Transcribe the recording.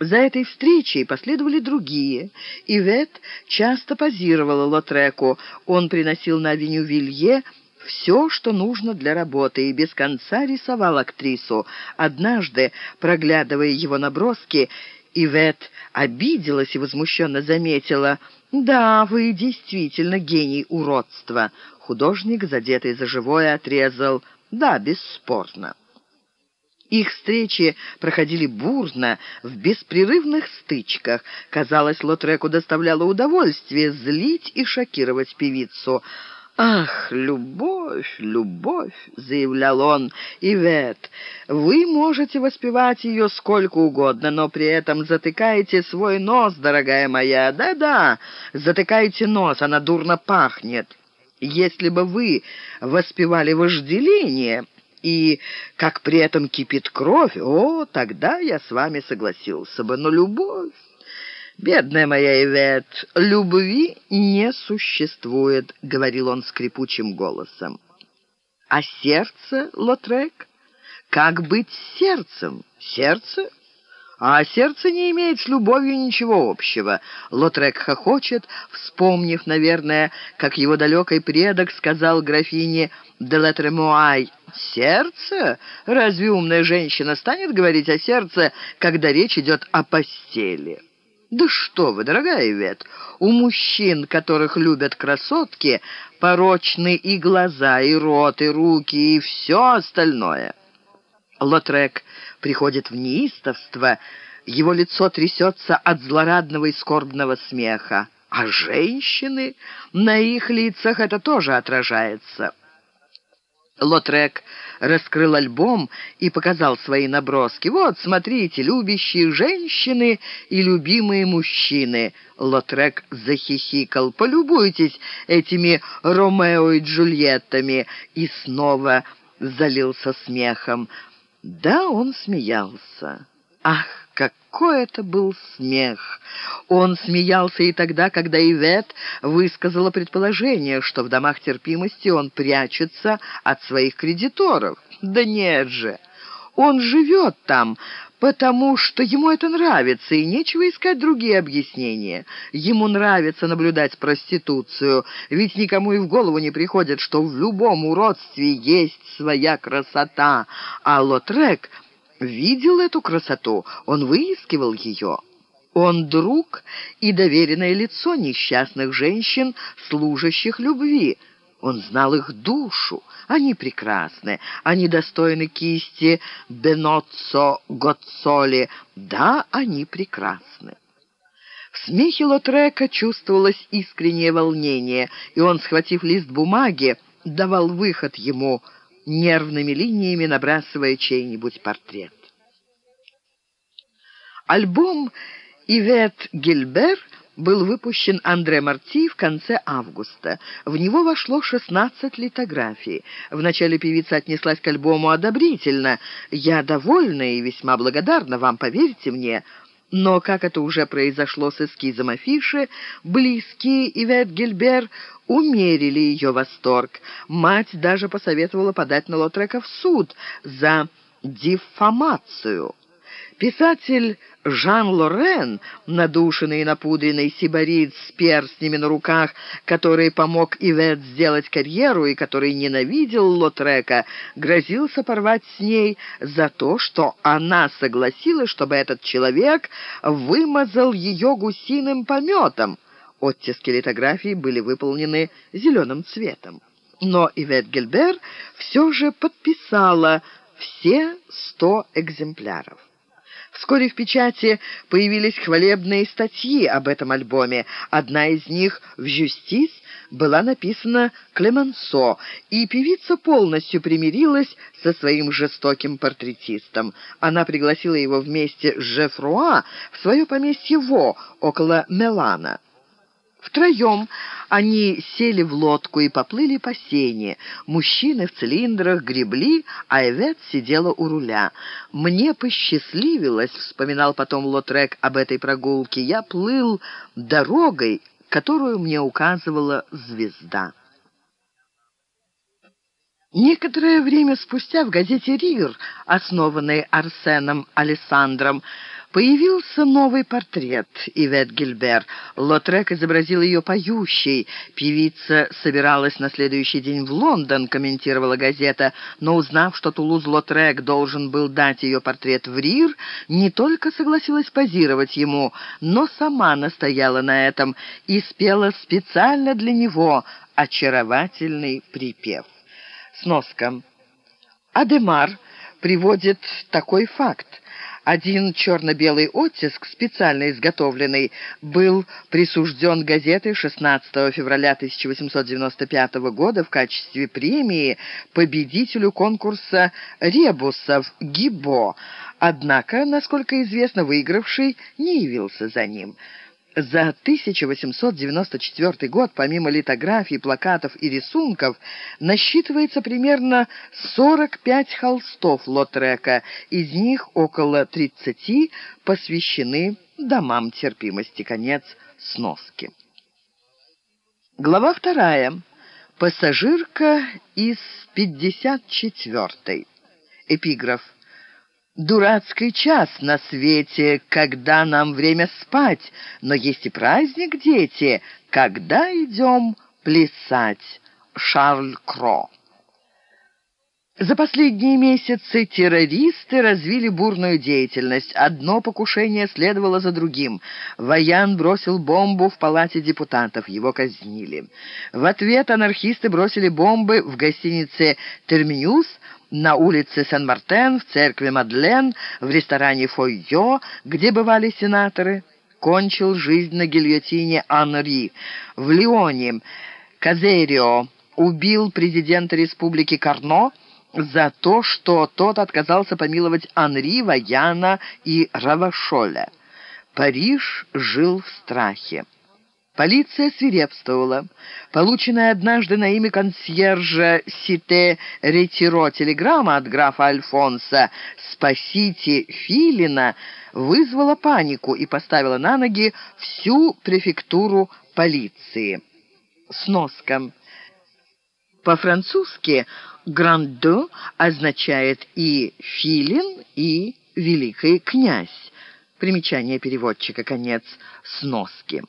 За этой встречей последовали другие. Ивет часто позировала Лотреку. Он приносил на авеню Вилье все, что нужно для работы, и без конца рисовал актрису. Однажды, проглядывая его наброски, Ивет обиделась и возмущенно заметила, «Да, вы действительно гений уродства». Художник, задетый за живое, отрезал, «Да, бесспорно». Их встречи проходили бурно, в беспрерывных стычках. Казалось, Лотреку доставляло удовольствие злить и шокировать певицу. «Ах, любовь, любовь!» — заявлял он. «Ивет, вы можете воспевать ее сколько угодно, но при этом затыкаете свой нос, дорогая моя. Да-да, затыкаете нос, она дурно пахнет. Если бы вы воспевали вожделение...» и как при этом кипит кровь, о, тогда я с вами согласился бы. Но любовь, бедная моя Ивет, любви не существует, — говорил он скрипучим голосом. А сердце, Лотрек? Как быть сердцем? Сердце? А сердце не имеет с любовью ничего общего. Лотрек хохочет, вспомнив, наверное, как его далекий предок сказал графине де Латремуай, «Сердце? Разве умная женщина станет говорить о сердце, когда речь идет о постели?» «Да что вы, дорогая Ивет, у мужчин, которых любят красотки, порочны и глаза, и рот, и руки, и все остальное». Лотрек приходит в неистовство, его лицо трясется от злорадного и скорбного смеха. А женщины, на их лицах это тоже отражается. Лотрек раскрыл альбом и показал свои наброски. «Вот, смотрите, любящие женщины и любимые мужчины». Лотрек захихикал. «Полюбуйтесь этими Ромео и Джульеттами». И снова залился смехом. Да, он смеялся. Ах, какой это был смех! Он смеялся и тогда, когда Ивет высказала предположение, что в домах терпимости он прячется от своих кредиторов. Да нет же! Он живет там, потому что ему это нравится, и нечего искать другие объяснения. Ему нравится наблюдать проституцию, ведь никому и в голову не приходит, что в любом уродстве есть своя красота, а Лотрек видел эту красоту, он выискивал ее. Он друг и доверенное лицо несчастных женщин, служащих любви. Он знал их душу. Они прекрасны, они достойны кисти Беноццо Гоццоли. Да, они прекрасны. В смехе Лотрека чувствовалось искреннее волнение, и он, схватив лист бумаги, давал выход ему, нервными линиями набрасывая чей-нибудь портрет. Альбом «Ивет Гильбер» был выпущен Андре Марти в конце августа. В него вошло 16 литографий. Вначале певица отнеслась к альбому одобрительно. «Я довольна и весьма благодарна вам, поверьте мне». Но, как это уже произошло с эскизом афиши, близкие Ивет Гильбер умерили ее восторг. Мать даже посоветовала подать на Лотрека в суд за диффамацию. Писатель Жан Лорен, надушенный и напудренный сибарит с перстнями на руках, который помог Ивет сделать карьеру и который ненавидел Лотрека, грозился порвать с ней за то, что она согласилась, чтобы этот человек вымазал ее гусиным пометом. Оттиски литографии были выполнены зеленым цветом. Но Ивет Гельбер все же подписала все сто экземпляров. Вскоре в печати появились хвалебные статьи об этом альбоме. Одна из них в «Жюстис» была написана Клеменсо, и певица полностью примирилась со своим жестоким портретистом. Она пригласила его вместе с Жефруа в свое поместье Во, около Мелана. Втроем они сели в лодку и поплыли по сене. Мужчины в цилиндрах гребли, а Эвет сидела у руля. «Мне посчастливилось», — вспоминал потом Лотрек об этой прогулке, «я плыл дорогой, которую мне указывала звезда». Некоторое время спустя в газете «Рир», основанной Арсеном Александром, Появился новый портрет Ивет Гильбер. Лотрек изобразил ее поющей. Певица собиралась на следующий день в Лондон, комментировала газета, но узнав, что Тулуз-Лотрек должен был дать ее портрет в Рир, не только согласилась позировать ему, но сама настояла на этом и спела специально для него очаровательный припев. Сноска. Адемар приводит такой факт. Один черно-белый оттиск, специально изготовленный, был присужден газетой 16 февраля 1895 года в качестве премии победителю конкурса ребусов Гибо. Однако, насколько известно, выигравший не явился за ним. За 1894 год, помимо литографий, плакатов и рисунков, насчитывается примерно 45 холстов Лотрека, из них около 30 посвящены домам терпимости. Конец сноски. Глава вторая. Пассажирка из 54-й. Эпиграф. Дурацкий час на свете, когда нам время спать, но есть и праздник, дети, когда идем плясать. Шарль Кро. За последние месяцы террористы развили бурную деятельность. Одно покушение следовало за другим. Ваян бросил бомбу в палате депутатов. Его казнили. В ответ анархисты бросили бомбы в гостинице «Терминюс», на улице Сен-Мартен, в церкви Мадлен, в ресторане Фойо, где бывали сенаторы. Кончил жизнь на гильотине Анри. В Лионе Казерио убил президента республики Карно, за то, что тот отказался помиловать Анри, Ваяна и Равашоля. Париж жил в страхе. Полиция свирепствовала. Полученная однажды на имя консьержа Сите Ретиро телеграмма от графа Альфонса «Спасите Филина» вызвала панику и поставила на ноги всю префектуру полиции. Сноска. По-французски «грандо» означает и «филин», и «великий князь». Примечание переводчика, конец сноски.